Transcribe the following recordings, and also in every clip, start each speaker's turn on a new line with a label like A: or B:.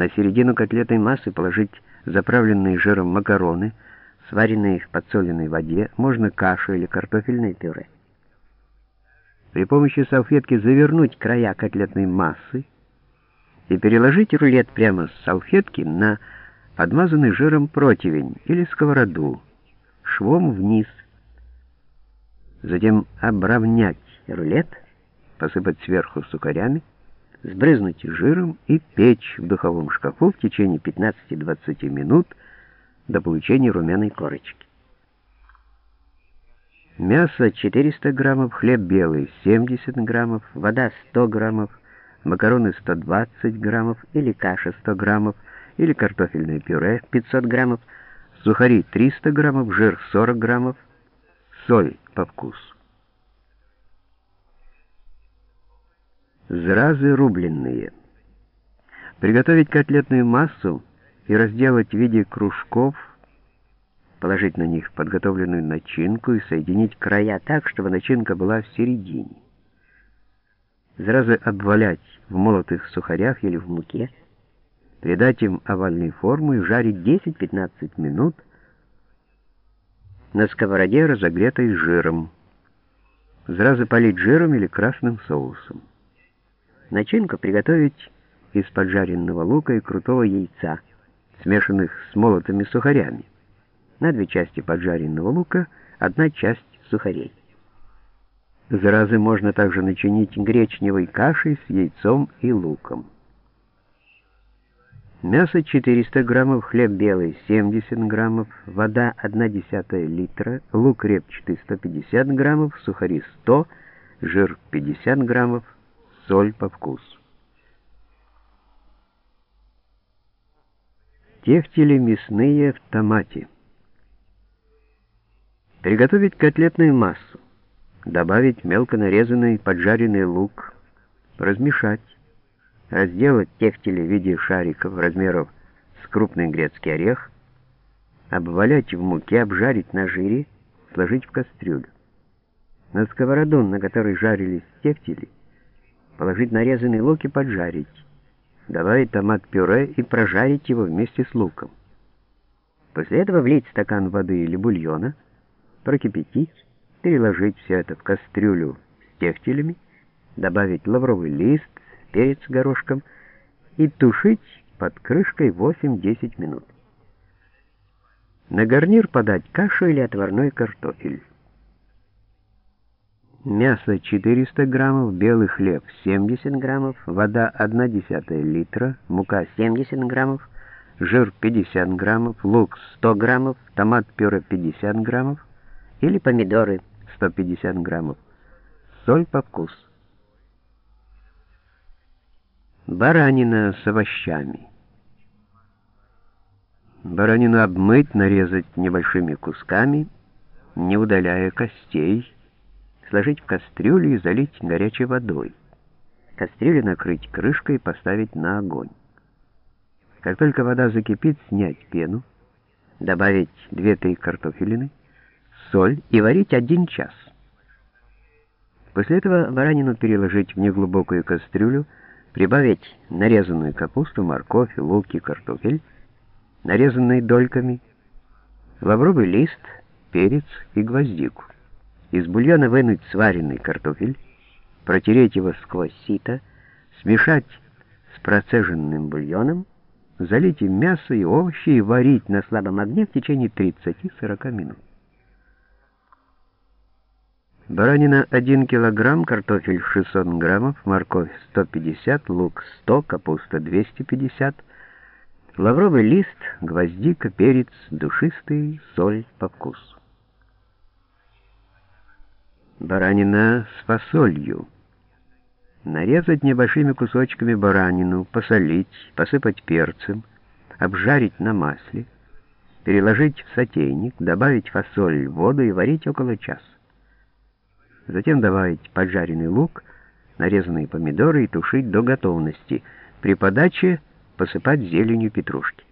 A: На середину котлетной массы положить заправленные жиром макароны, сваренные в подсоленной воде, можно кашу или картофельное пюре. При помощи салфетки завернуть края котлетной массы и переложить рулет прямо с салфетки на подмазанный жиром противень или сковороду, швом вниз. Затем обравнять рулет, посыпать сверху сухарями, сбрызнуть жиром и печь в духовом шкафу в течение 15-20 минут до получения румяной корочки. Мясо 400 граммов, хлеб белый 70 граммов, вода 100 граммов, макароны 120 граммов или каша 100 граммов, или картофельное пюре 500 граммов, сухари 300 граммов, жир 40 граммов, соль по вкусу. Зразы рубленные. Приготовить котлетную массу и разделать в виде кружков, положить на них подготовленную начинку и соединить края так, чтобы начинка была в середине. Зразы обвалять в молотых сухарях или в муке, придать им овальную форму и жарить 10-15 минут на сковороде, разогретой жиром. Зразы полить жиром или красным соусом. Начинку приготовить из поджаренного лука и крутого яйца, смешанных с молотыми сухарями. На две части поджаренного лука одна часть сухарей. Заразы можно также начинить гречневой кашей с яйцом и луком. Мясо 400 граммов, хлеб белый 70 граммов, вода 1,1 литра, лук репчатый 150 граммов, сухари 100, жир 50 граммов, соль по вкусу. Тефтели мясные в томате. Приготовить котлетную массу. Добавить мелко нарезанный поджаренный лук. Размешать. Разделать тефтели в виде шариков размеров с крупный грецкий орех. Обвалять в муке, обжарить на жире, сложить в кастрюлю. На сковороду, на которой жарились тефтели, положить нарезанный лук и поджарить. Добавить томат-пюре и прожарить его вместе с луком. После этого влить стакан воды или бульона, прокипятить, переложить все это в кастрюлю с тефтелями, добавить лавровый лист, перец горошком и тушить под крышкой 8-10 минут. На гарнир подать кашу или отварной картофель мясо 400 граммов, белый хлеб 70 граммов, вода 1,1 литра, мука 70 граммов, жир 50 граммов, лук 100 граммов, томат пюре 50 граммов или помидоры 150 граммов, соль по вкусу. Баранина с овощами. Баранину обмыть, нарезать небольшими кусками, не удаляя костей, сложить в кастрюлю и залить горячей водой. Кастрюлю накрыть крышкой и поставить на огонь. Как только вода закипит, снять пену, добавить 2-3 картофелины, соль и варить один час. После этого баранину переложить в неглубокую кастрюлю, прибавить нарезанную капусту, морковь, лук и картофель, нарезанные дольками, лавровый лист, перец и гвоздику. Из бульона вынуть сваренный картофель, протереть его сквозь сито, смешать с процеженным бульоном, залить им мясо и овощи и варить на слабом огне в течение 30-40 минут. Баранина 1 килограмм, картофель 600 граммов, морковь 150, лук 100, капуста 250, лавровый лист, гвоздика, перец, душистый, соль по вкусу баранина с фасолью. Нарезать небольшими кусочками баранину, посолить, посыпать перцем, обжарить на масле, переложить в сотейник, добавить фасоль воду и варить около часа. Затем добавить поджаренный лук, нарезанные помидоры и тушить до готовности. При подаче посыпать зеленью петрушки.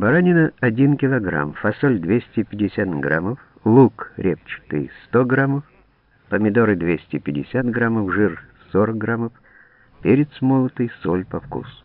A: Баранина 1 килограмм, фасоль 250 граммов, лук репчатый 100 граммов, помидоры 250 граммов, жир 40 граммов, перец молотый, соль по вкусу.